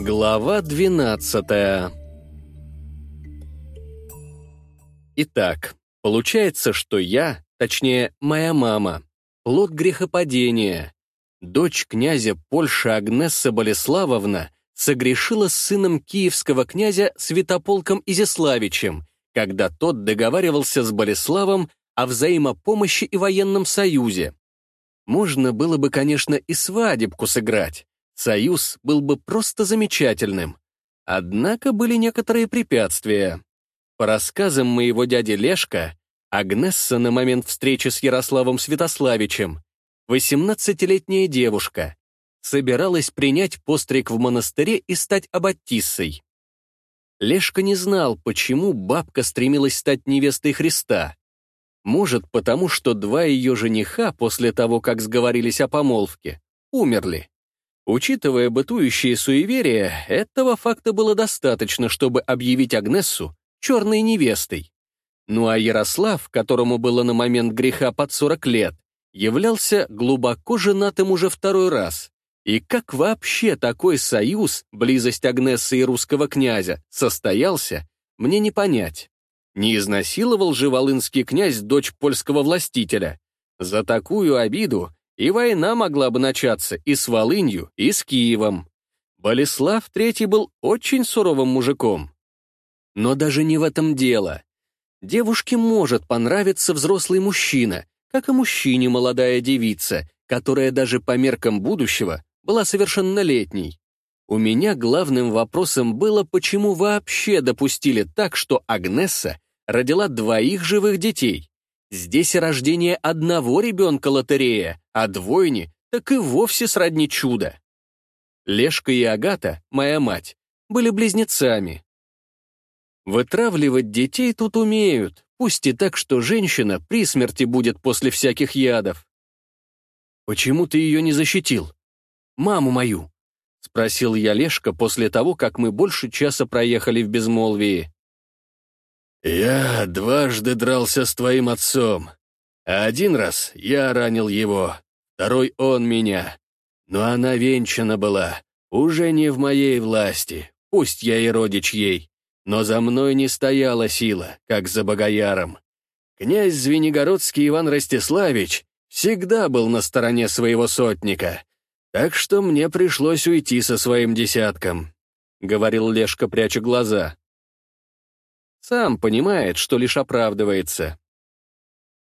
Глава 12 Итак, получается, что я, точнее, моя мама, плод грехопадения. Дочь князя Польши Агнесса Болеславовна согрешила с сыном киевского князя Святополком Изяславичем, когда тот договаривался с Болеславом о взаимопомощи и военном союзе. Можно было бы, конечно, и свадебку сыграть. Союз был бы просто замечательным. Однако были некоторые препятствия. По рассказам моего дяди Лешка, Агнесса на момент встречи с Ярославом Святославичем, 18-летняя девушка, собиралась принять постриг в монастыре и стать аббатиссой. Лешка не знал, почему бабка стремилась стать невестой Христа. Может, потому что два ее жениха после того, как сговорились о помолвке, умерли. Учитывая бытующие суеверия, этого факта было достаточно, чтобы объявить Агнессу черной невестой. Ну а Ярослав, которому было на момент греха под 40 лет, являлся глубоко женатым уже второй раз. И как вообще такой союз, близость Агнессы и русского князя, состоялся, мне не понять. Не изнасиловал же волынский князь дочь польского властителя. За такую обиду и война могла бы начаться и с Волынью, и с Киевом. Болеслав III был очень суровым мужиком. Но даже не в этом дело. Девушке может понравиться взрослый мужчина, как и мужчине молодая девица, которая даже по меркам будущего была совершеннолетней. У меня главным вопросом было, почему вообще допустили так, что Агнесса родила двоих живых детей. Здесь рождение одного ребенка лотерея, а двойни так и вовсе сродни чудо. Лешка и Агата, моя мать, были близнецами. Вытравливать детей тут умеют, пусть и так, что женщина при смерти будет после всяких ядов. «Почему ты ее не защитил? Маму мою?» — спросил я Лешка после того, как мы больше часа проехали в безмолвии. «Я дважды дрался с твоим отцом. Один раз я ранил его, второй он меня. Но она венчана была, уже не в моей власти, пусть я и родич ей. Но за мной не стояла сила, как за Богояром. Князь Звенигородский Иван Ростиславич всегда был на стороне своего сотника, так что мне пришлось уйти со своим десятком», — говорил Лешка, пряча глаза. Сам понимает, что лишь оправдывается.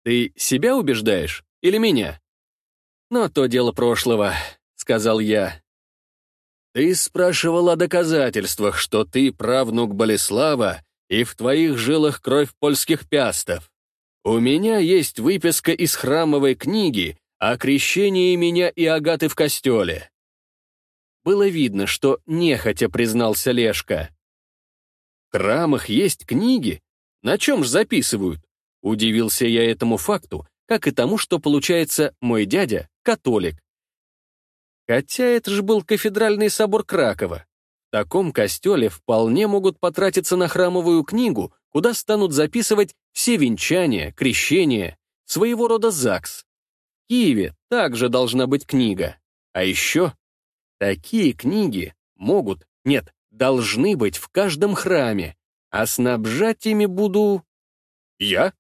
«Ты себя убеждаешь или меня?» «Но то дело прошлого», — сказал я. Ты спрашивал о доказательствах, что ты правнук Болеслава и в твоих жилах кровь польских пястов. У меня есть выписка из храмовой книги о крещении меня и Агаты в костеле. Было видно, что нехотя признался Лешка. Храмах есть книги? На чем ж записывают? Удивился я этому факту, как и тому, что, получается, мой дядя — католик. Хотя это же был кафедральный собор Кракова. В таком костеле вполне могут потратиться на храмовую книгу, куда станут записывать все венчания, крещения, своего рода ЗАГС. В Киеве также должна быть книга. А еще такие книги могут, нет, должны быть в каждом храме, а снабжать ими буду... я?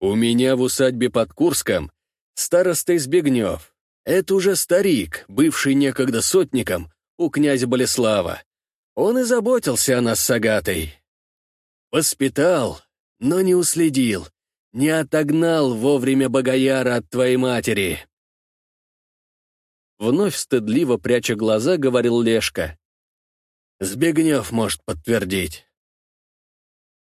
У меня в усадьбе под Курском староста Избегнев, это уже старик, бывший некогда сотником у князя Болеслава. Он и заботился о нас с Агатой. Воспитал, но не уследил, не отогнал вовремя Богояра от твоей матери. Вновь стыдливо пряча глаза, говорил Лешка. Сбегнев может подтвердить.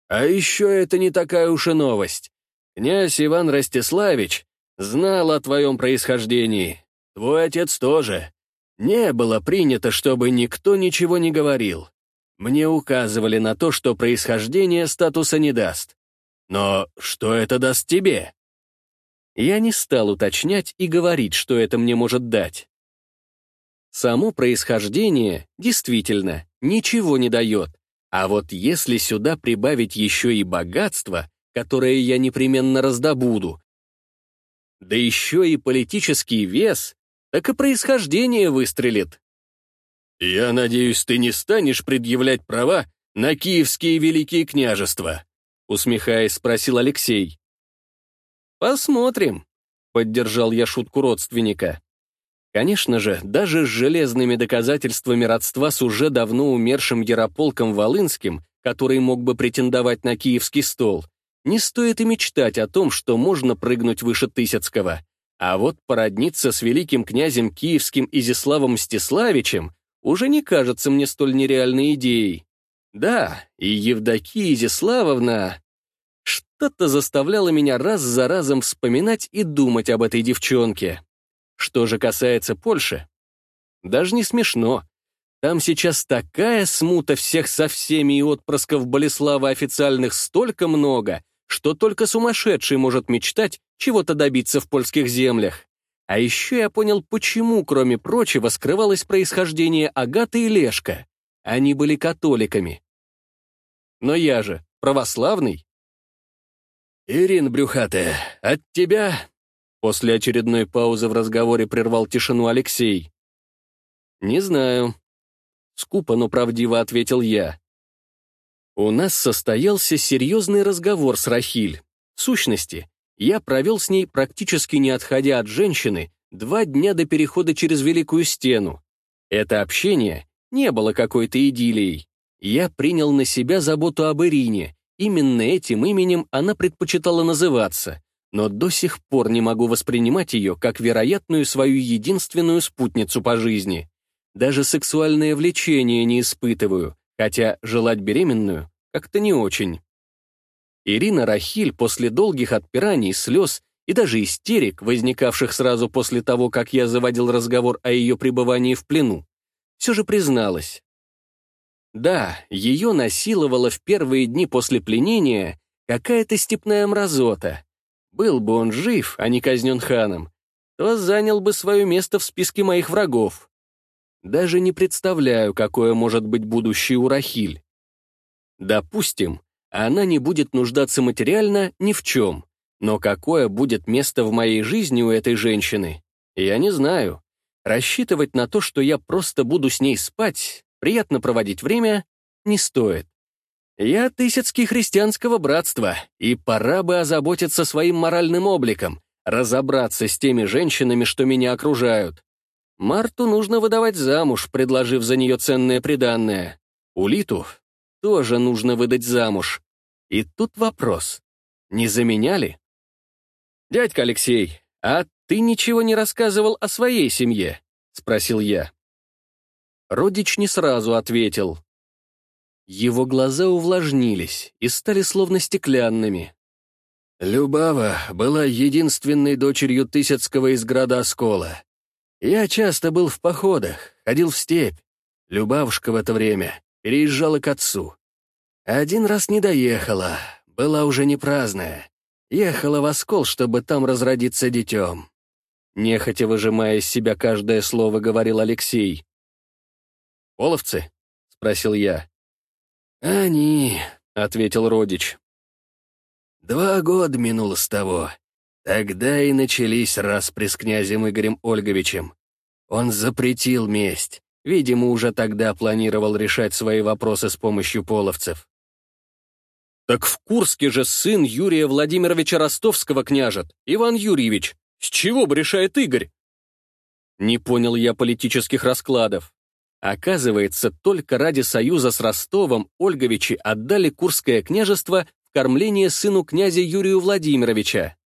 А еще это не такая уж и новость. Князь Иван Ростиславич знал о твоем происхождении. Твой отец тоже. Не было принято, чтобы никто ничего не говорил. Мне указывали на то, что происхождение статуса не даст. Но что это даст тебе? Я не стал уточнять и говорить, что это мне может дать. Само происхождение действительно ничего не дает. А вот если сюда прибавить еще и богатство, которое я непременно раздобуду, да еще и политический вес, так и происхождение выстрелит. «Я надеюсь, ты не станешь предъявлять права на киевские великие княжества?» усмехаясь, спросил Алексей. «Посмотрим», — поддержал я шутку родственника. Конечно же, даже с железными доказательствами родства с уже давно умершим Ярополком Волынским, который мог бы претендовать на киевский стол, не стоит и мечтать о том, что можно прыгнуть выше Тысяцкого. А вот породниться с великим князем киевским Изяславом Мстиславичем уже не кажется мне столь нереальной идеей. Да, и Евдокия Изяславовна... Что-то заставляло меня раз за разом вспоминать и думать об этой девчонке. Что же касается Польши, даже не смешно. Там сейчас такая смута всех со всеми и отпрысков Болеслава официальных столько много, что только сумасшедший может мечтать чего-то добиться в польских землях. А еще я понял, почему, кроме прочего, скрывалось происхождение Агаты и Лешка. Они были католиками. Но я же православный. «Ирина Брюхатая, от тебя...» После очередной паузы в разговоре прервал тишину Алексей. «Не знаю». Скупо, но правдиво ответил я. У нас состоялся серьезный разговор с Рахиль. В сущности, я провел с ней, практически не отходя от женщины, два дня до перехода через Великую Стену. Это общение не было какой-то идиллией. Я принял на себя заботу об Ирине. Именно этим именем она предпочитала называться, но до сих пор не могу воспринимать ее как вероятную свою единственную спутницу по жизни. Даже сексуальное влечение не испытываю, хотя желать беременную как-то не очень. Ирина Рахиль после долгих отпираний, слез и даже истерик, возникавших сразу после того, как я заводил разговор о ее пребывании в плену, все же призналась. Да, ее насиловала в первые дни после пленения какая-то степная мразота. Был бы он жив, а не казнен ханом, то занял бы свое место в списке моих врагов. Даже не представляю, какое может быть будущее у Рахиль. Допустим, она не будет нуждаться материально ни в чем. Но какое будет место в моей жизни у этой женщины, я не знаю. Рассчитывать на то, что я просто буду с ней спать, приятно проводить время, не стоит. Я Тысяцкий христианского братства, и пора бы озаботиться своим моральным обликом, разобраться с теми женщинами, что меня окружают. Марту нужно выдавать замуж, предложив за нее ценное приданное. Улиту тоже нужно выдать замуж. И тут вопрос. Не заменяли? «Дядька Алексей, а ты ничего не рассказывал о своей семье?» — спросил я. Родич не сразу ответил. Его глаза увлажнились и стали словно стеклянными. «Любава была единственной дочерью Тысяцкого из града Оскола. Я часто был в походах, ходил в степь. Любавушка в это время переезжала к отцу. Один раз не доехала, была уже не праздная. Ехала в Оскол, чтобы там разродиться детем. Нехотя выжимая из себя каждое слово, говорил Алексей. «Половцы?» — спросил я. «Они», — ответил родич. «Два года минуло с того. Тогда и начались распри с князем Игорем Ольговичем. Он запретил месть. Видимо, уже тогда планировал решать свои вопросы с помощью половцев. Так в Курске же сын Юрия Владимировича Ростовского княжет, Иван Юрьевич. С чего бы решает Игорь? Не понял я политических раскладов. Оказывается, только ради союза с Ростовом Ольговичи отдали Курское княжество в кормление сыну князя Юрию Владимировича.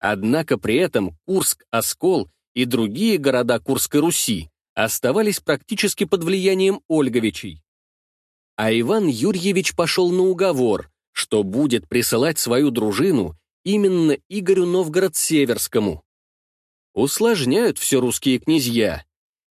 Однако при этом Курск, Оскол и другие города Курской Руси оставались практически под влиянием Ольговичей. А Иван Юрьевич пошел на уговор, что будет присылать свою дружину именно Игорю Новгород-Северскому. Усложняют все русские князья.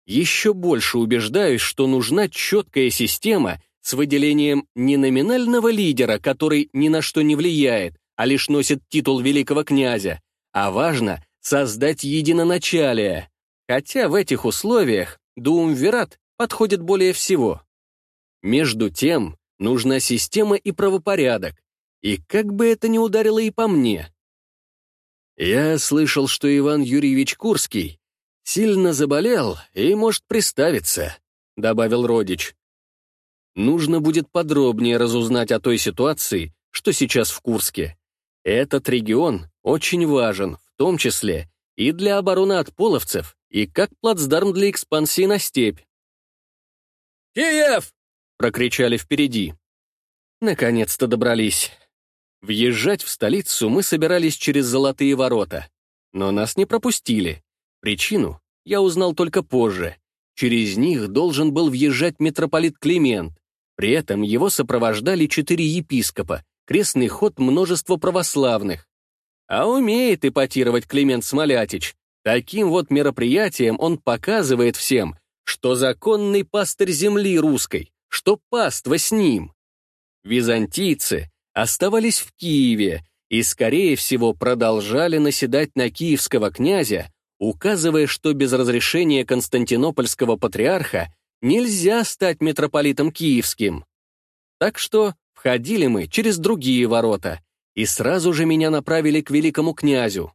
Еще больше убеждаюсь, что нужна четкая система с выделением не номинального лидера, который ни на что не влияет, а лишь носит титул великого князя, а важно создать единоначалие, Хотя в этих условиях Дуумвират подходит более всего. Между тем, нужна система и правопорядок, и как бы это ни ударило и по мне. Я слышал, что Иван Юрьевич Курский сильно заболел и может приставиться. — добавил родич. Нужно будет подробнее разузнать о той ситуации, что сейчас в Курске. Этот регион очень важен, в том числе и для обороны от половцев, и как плацдарм для экспансии на степь. «Киев!» — прокричали впереди. Наконец-то добрались. Въезжать в столицу мы собирались через Золотые ворота, но нас не пропустили. Причину я узнал только позже. Через них должен был въезжать митрополит Климент. При этом его сопровождали четыре епископа, крестный ход множества православных. А умеет ипотировать Климент Смолятич. Таким вот мероприятием он показывает всем, что законный пастырь земли русской, что паства с ним. Византийцы оставались в Киеве и, скорее всего, продолжали наседать на киевского князя, указывая, что без разрешения константинопольского патриарха нельзя стать митрополитом киевским. Так что входили мы через другие ворота, и сразу же меня направили к великому князю.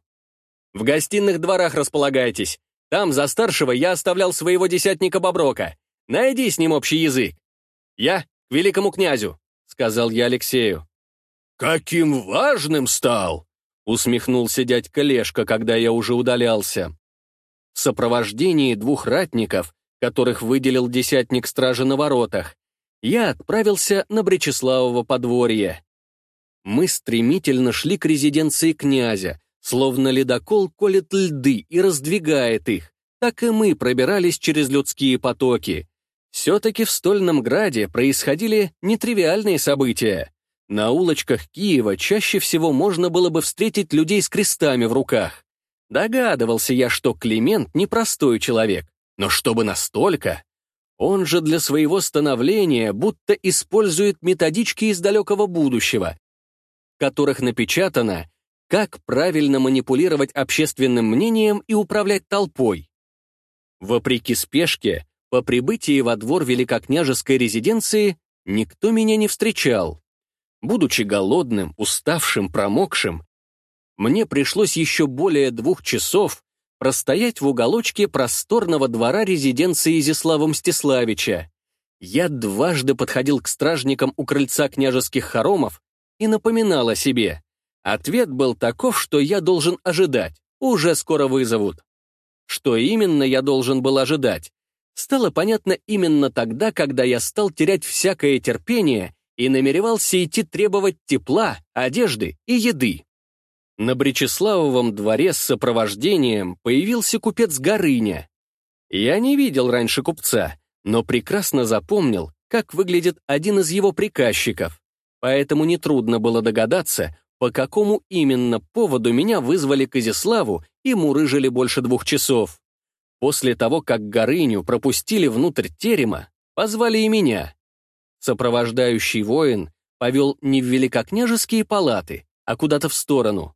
«В гостиных дворах располагайтесь. Там за старшего я оставлял своего десятника Боброка. Найди с ним общий язык. Я к великому князю», — сказал я Алексею. «Каким важным стал!» — усмехнулся дядька Лешка, когда я уже удалялся. В сопровождении двух ратников, которых выделил десятник стражи на воротах, я отправился на Бречеславово подворье. Мы стремительно шли к резиденции князя, словно ледокол колет льды и раздвигает их. Так и мы пробирались через людские потоки. Все-таки в Стольном Граде происходили нетривиальные события. На улочках Киева чаще всего можно было бы встретить людей с крестами в руках. Догадывался я, что Климент непростой человек, но чтобы настолько... Он же для своего становления будто использует методички из далекого будущего, в которых напечатано, как правильно манипулировать общественным мнением и управлять толпой. Вопреки спешке, по прибытии во двор великокняжеской резиденции никто меня не встречал. Будучи голодным, уставшим, промокшим, мне пришлось еще более двух часов простоять в уголочке просторного двора резиденции Изяслава Мстиславича. Я дважды подходил к стражникам у крыльца княжеских хоромов и напоминал о себе. Ответ был таков, что я должен ожидать, уже скоро вызовут. Что именно я должен был ожидать, стало понятно именно тогда, когда я стал терять всякое терпение и намеревался идти требовать тепла, одежды и еды. На Бречеславовом дворе с сопровождением появился купец Горыня. Я не видел раньше купца, но прекрасно запомнил, как выглядит один из его приказчиков, поэтому нетрудно было догадаться, по какому именно поводу меня вызвали к Изяславу и мурыжили больше двух часов. После того, как Горыню пропустили внутрь терема, позвали и меня. Сопровождающий воин повел не в великокняжеские палаты, а куда-то в сторону.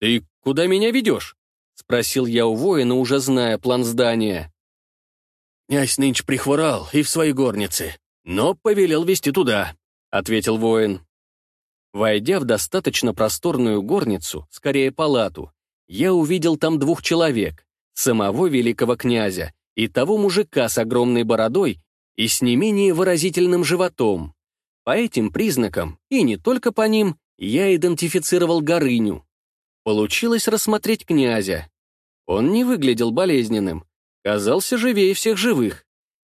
«Ты куда меня ведешь?» — спросил я у воина, уже зная план здания. «Князь нынче прихворал и в своей горнице, но повелел вести туда», — ответил воин. Войдя в достаточно просторную горницу, скорее палату, я увидел там двух человек, самого великого князя и того мужика с огромной бородой и с не менее выразительным животом. По этим признакам, и не только по ним, я идентифицировал Горыню. Получилось рассмотреть князя. Он не выглядел болезненным, казался живее всех живых.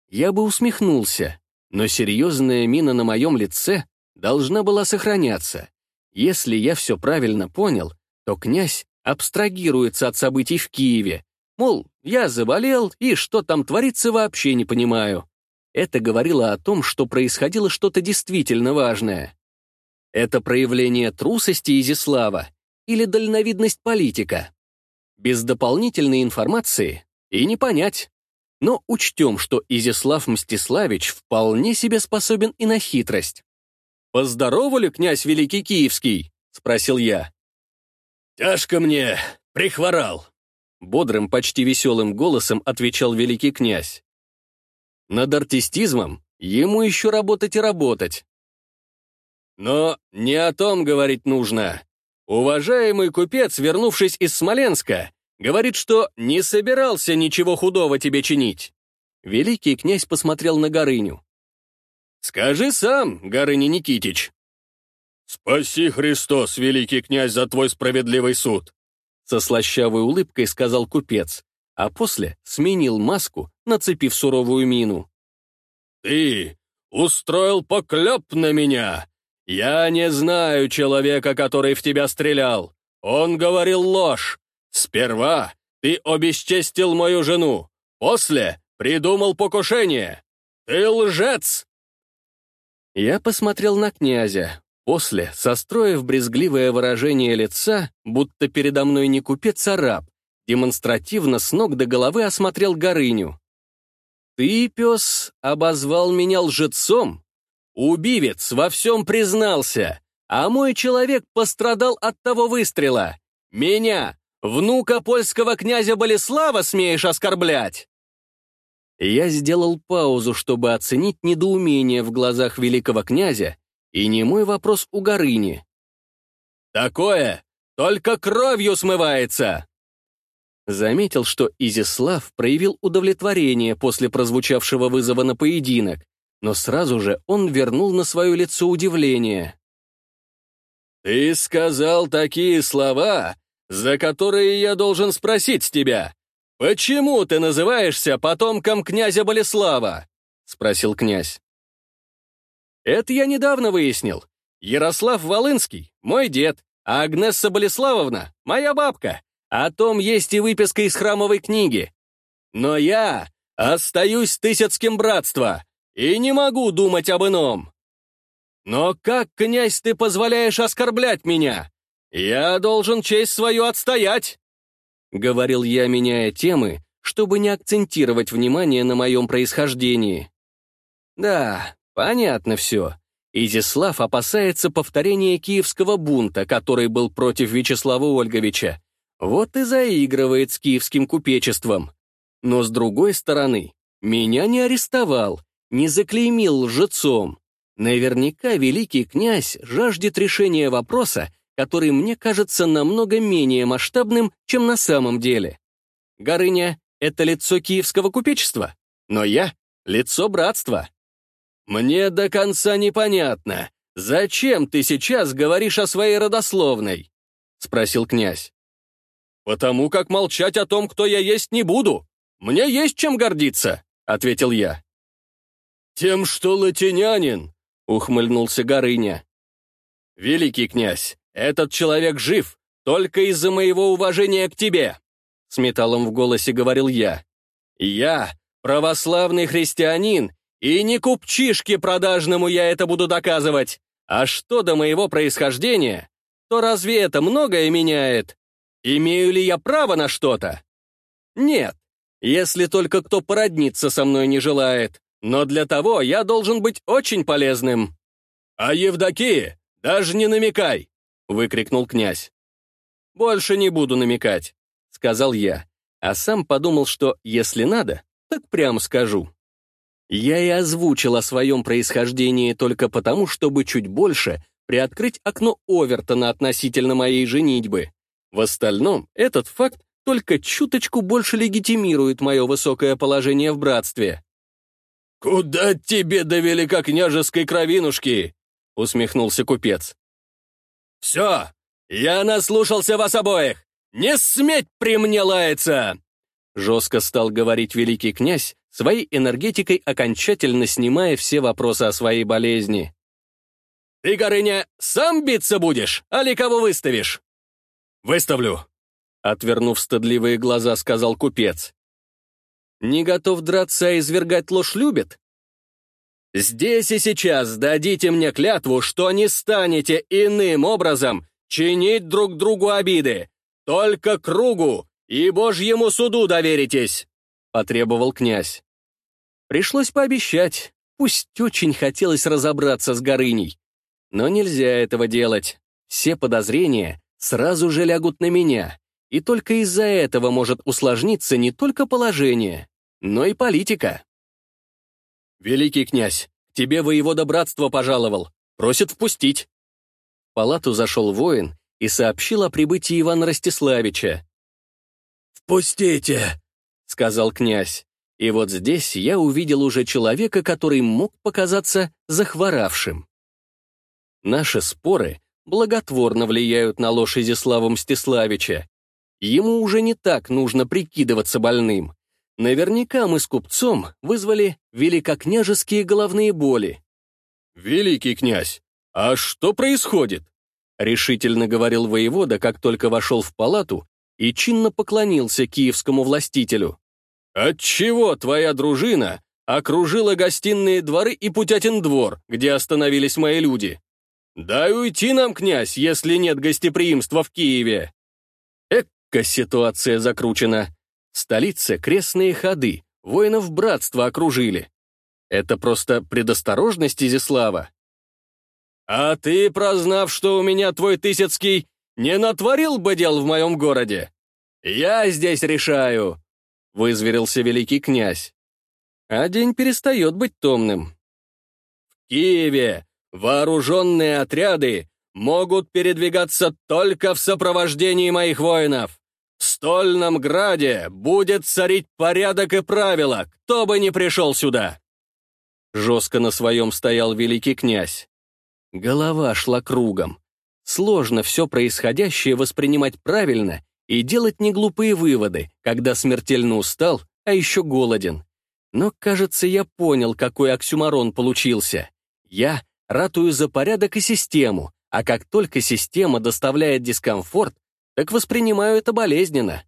Я бы усмехнулся, но серьезная мина на моем лице должна была сохраняться. Если я все правильно понял, то князь абстрагируется от событий в Киеве. Мол, я заболел, и что там творится, вообще не понимаю. Это говорило о том, что происходило что-то действительно важное. Это проявление трусости Изислава или дальновидность политика. Без дополнительной информации и не понять. Но учтем, что Изяслав Мстиславич вполне себе способен и на хитрость. «Поздоровали, князь Великий Киевский?» — спросил я. «Тяжко мне, прихворал», — бодрым, почти веселым голосом отвечал великий князь. Над артистизмом ему еще работать и работать. Но не о том говорить нужно. Уважаемый купец, вернувшись из Смоленска, говорит, что не собирался ничего худого тебе чинить. Великий князь посмотрел на Горыню. «Скажи сам, Горыня Никитич». «Спаси, Христос, великий князь, за твой справедливый суд!» Со слащавой улыбкой сказал купец, а после сменил маску, нацепив суровую мину. «Ты устроил поклеп на меня! Я не знаю человека, который в тебя стрелял. Он говорил ложь. Сперва ты обесчестил мою жену, после придумал покушение. Ты лжец!» Я посмотрел на князя, после, состроив брезгливое выражение лица, будто передо мной не купец, а раб, демонстративно с ног до головы осмотрел Горыню. «Ты, пес, обозвал меня лжецом? Убивец во всем признался, а мой человек пострадал от того выстрела. Меня, внука польского князя Болеслава, смеешь оскорблять?» Я сделал паузу, чтобы оценить недоумение в глазах великого князя и не мой вопрос у Горыни. «Такое только кровью смывается!» Заметил, что Изислав проявил удовлетворение после прозвучавшего вызова на поединок, но сразу же он вернул на свое лицо удивление. «Ты сказал такие слова, за которые я должен спросить тебя. Почему ты называешься потомком князя Болеслава?» — спросил князь. «Это я недавно выяснил. Ярослав Волынский — мой дед, а Агнесса Болеславовна — моя бабка. О том есть и выписка из храмовой книги. Но я остаюсь Тысяцким братства и не могу думать об ином. Но как, князь, ты позволяешь оскорблять меня? Я должен честь свою отстоять!» Говорил я, меняя темы, чтобы не акцентировать внимание на моем происхождении. Да, понятно все. Изяслав опасается повторения киевского бунта, который был против Вячеслава Ольговича, вот и заигрывает с киевским купечеством. Но с другой стороны, меня не арестовал, не заклеймил лжецом. Наверняка великий князь жаждет решения вопроса, который мне кажется намного менее масштабным, чем на самом деле. Горыня — это лицо киевского купечества, но я — лицо братства. Мне до конца непонятно, зачем ты сейчас говоришь о своей родословной? — спросил князь. «Потому как молчать о том, кто я есть, не буду. Мне есть чем гордиться», — ответил я. «Тем, что латинянин», — ухмыльнулся Горыня. «Великий князь, этот человек жив только из-за моего уважения к тебе», — с металлом в голосе говорил я. «Я православный христианин, и не купчишке продажному я это буду доказывать. А что до моего происхождения, то разве это многое меняет? Имею ли я право на что-то? Нет, если только кто породниться со мной не желает. Но для того я должен быть очень полезным. А Евдокии даже не намекай, выкрикнул князь. Больше не буду намекать, сказал я, а сам подумал, что если надо, так прямо скажу. Я и озвучил о своем происхождении только потому, чтобы чуть больше приоткрыть окно Овертона относительно моей женитьбы. В остальном, этот факт только чуточку больше легитимирует мое высокое положение в братстве. «Куда тебе до великокняжеской кровинушки?» — усмехнулся купец. «Все, я наслушался вас обоих! Не сметь при мне лаяться!» Жестко стал говорить великий князь, своей энергетикой окончательно снимая все вопросы о своей болезни. «Ты, Горыня, сам биться будешь, али кого выставишь?» «Выставлю», — отвернув стыдливые глаза, сказал купец. «Не готов драться, а извергать ложь любит?» «Здесь и сейчас дадите мне клятву, что не станете иным образом чинить друг другу обиды, только кругу и Божьему суду доверитесь», — потребовал князь. Пришлось пообещать, пусть очень хотелось разобраться с Горыней. Но нельзя этого делать. Все подозрения сразу же лягут на меня, и только из-за этого может усложниться не только положение, но и политика. «Великий князь, тебе воевода братства пожаловал, просит впустить». В палату зашел воин и сообщил о прибытии Ивана Ростиславича. «Впустите!» — сказал князь. И вот здесь я увидел уже человека, который мог показаться захворавшим. Наши споры благотворно влияют на ложь Изяслава Мстиславича. Ему уже не так нужно прикидываться больным. Наверняка мы с купцом вызвали великокняжеские головные боли. «Великий князь, а что происходит?» решительно говорил воевода, как только вошел в палату и чинно поклонился киевскому властителю. «Отчего твоя дружина окружила гостиные дворы и Путятин двор, где остановились мои люди? Дай уйти нам, князь, если нет гостеприимства в Киеве!» Экка ситуация закручена. Столица — крестные ходы, воинов братства окружили. Это просто предосторожность Изяслава. «А ты, прознав, что у меня твой Тысяцкий, не натворил бы дел в моем городе? Я здесь решаю!» — вызверился великий князь. А день перестает быть томным. «В Киеве вооруженные отряды могут передвигаться только в сопровождении моих воинов. В Стольном Граде будет царить порядок и правила, кто бы ни пришел сюда!» Жестко на своем стоял великий князь. Голова шла кругом. Сложно все происходящее воспринимать правильно и делать неглупые выводы, когда смертельно устал, а еще голоден. Но, кажется, я понял, какой оксюмарон получился. Я ратую за порядок и систему, а как только система доставляет дискомфорт, так воспринимаю это болезненно.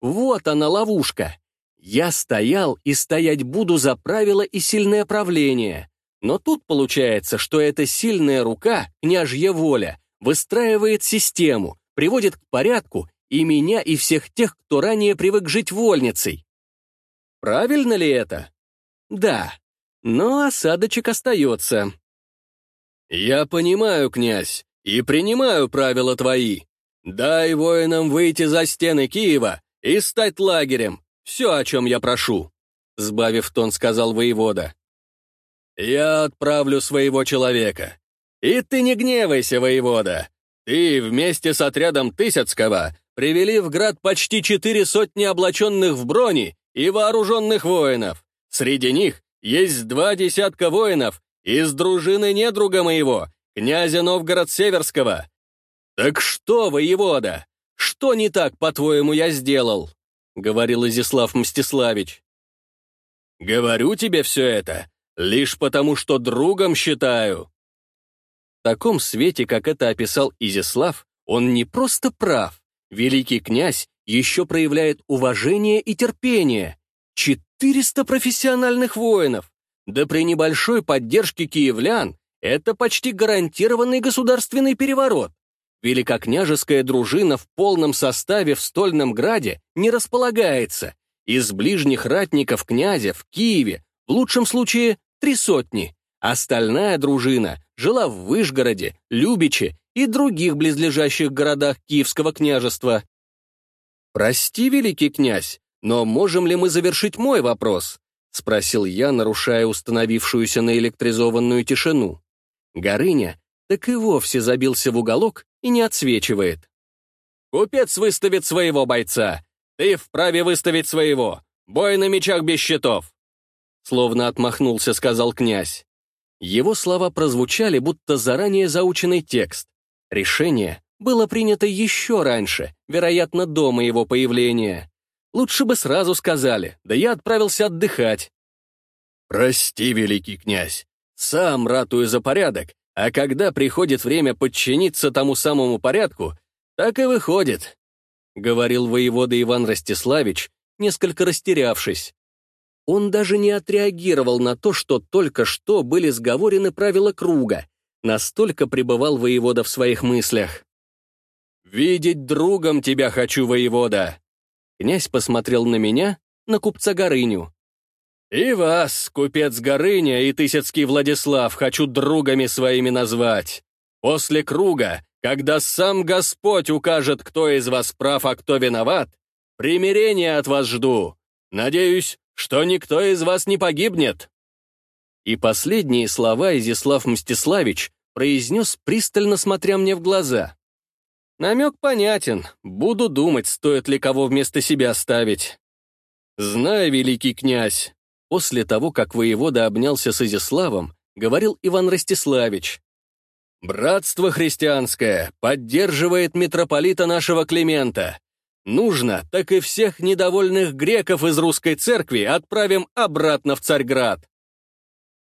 Вот она ловушка. Я стоял и стоять буду за правила и сильное правление. Но тут получается, что эта сильная рука, княжья воля, выстраивает систему, приводит к порядку и меня, и всех тех, кто ранее привык жить вольницей. Правильно ли это? Да, но осадочек остается. «Я понимаю, князь, и принимаю правила твои. Дай воинам выйти за стены Киева и стать лагерем. Все, о чем я прошу», — сбавив тон, сказал воевода. «Я отправлю своего человека. И ты не гневайся, воевода. Ты вместе с отрядом Тысяцкого привели в град почти четыре сотни облаченных в брони и вооруженных воинов. Среди них есть два десятка воинов из дружины недруга моего, князя Новгород-Северского. Так что, воевода, что не так, по-твоему, я сделал?» — говорил Изяслав Мстиславич. «Говорю тебе все это, Лишь потому, что другом считаю. В таком свете, как это описал Изяслав, он не просто прав. Великий князь еще проявляет уважение и терпение. 400 профессиональных воинов. Да при небольшой поддержке киевлян это почти гарантированный государственный переворот. Великокняжеская дружина в полном составе в Стольном Граде не располагается. Из ближних ратников князя в Киеве в лучшем случае три сотни. Остальная дружина жила в Вышгороде, Любиче и других близлежащих городах Киевского княжества. «Прости, великий князь, но можем ли мы завершить мой вопрос?» — спросил я, нарушая установившуюся наэлектризованную тишину. Горыня так и вовсе забился в уголок и не отсвечивает. «Купец выставит своего бойца. Ты вправе выставить своего. Бой на мечах без щитов. Словно отмахнулся, сказал князь. Его слова прозвучали, будто заранее заученный текст. Решение было принято еще раньше, вероятно, до моего появления. Лучше бы сразу сказали, да я отправился отдыхать. «Прости, великий князь, сам ратую за порядок, а когда приходит время подчиниться тому самому порядку, так и выходит», — говорил воевода Иван Ростиславич, несколько растерявшись. Он даже не отреагировал на то, что только что были сговорены правила круга. Настолько пребывал воевода в своих мыслях. «Видеть другом тебя хочу, воевода!» Князь посмотрел на меня, на купца Горыню. «И вас, купец Горыня и Тысяцкий Владислав, хочу другами своими назвать. После круга, когда сам Господь укажет, кто из вас прав, а кто виноват, примирение от вас жду. Надеюсь, что никто из вас не погибнет». И последние слова Изяслав Мстиславич произнес, пристально смотря мне в глаза. Намек понятен, буду думать, стоит ли кого вместо себя ставить. «Знай, великий князь!» После того, как воевода обнялся с Изяславом, говорил Иван Ростиславич. «Братство христианское поддерживает митрополита нашего Климента. Нужно, так и всех недовольных греков из русской церкви отправим обратно в Царьград.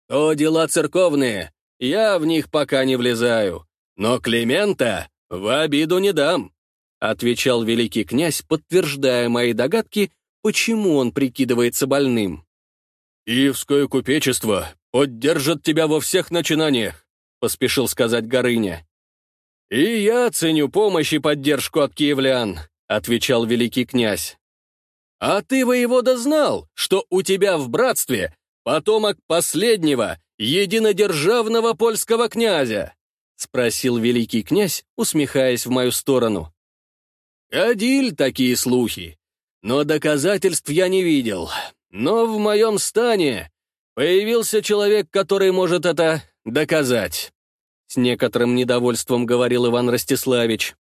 То дела церковные, я в них пока не влезаю, но Климента в обиду не дам», отвечал великий князь, подтверждая мои догадки, почему он прикидывается больным. «Киевское купечество поддержит тебя во всех начинаниях», поспешил сказать Горыня. «И я ценю помощь и поддержку от киевлян», отвечал великий князь. «А ты, воевода, знал, что у тебя в братстве потомок последнего, единодержавного польского князя?» Спросил великий князь, усмехаясь в мою сторону. «Ходиль такие слухи, но доказательств я не видел. Но в моем стане появился человек, который может это доказать», с некоторым недовольством говорил Иван Ростиславич.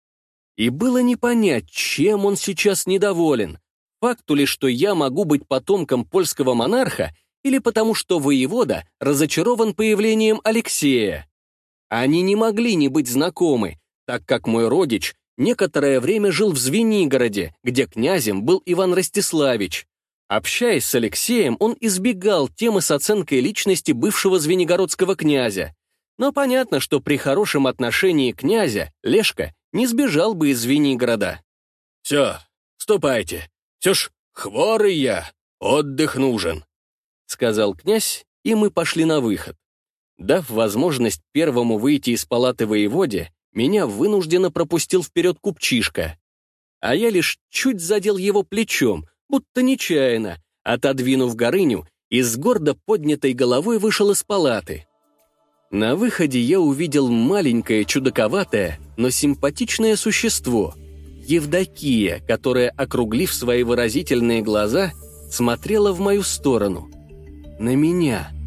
И было не понять, чем он сейчас недоволен. Факту ли, что я могу быть потомком польского монарха, или потому что воевода разочарован появлением Алексея. Они не могли не быть знакомы, так как мой родич некоторое время жил в Звенигороде, где князем был Иван Ростиславич. Общаясь с Алексеем, он избегал темы с оценкой личности бывшего звенигородского князя. Но понятно, что при хорошем отношении князя Лешка не сбежал бы из Звенигорода. «Все, ступайте, все ж хворый я, отдых нужен», сказал князь, и мы пошли на выход. Дав возможность первому выйти из палаты воеводе, меня вынужденно пропустил вперед купчишка. А я лишь чуть задел его плечом, будто нечаянно, отодвинув горыню, и с гордо поднятой головой вышел из палаты. На выходе я увидел маленькое, чудаковатое, но симпатичное существо — Евдокия, которая, округлив свои выразительные глаза, смотрела в мою сторону. На меня —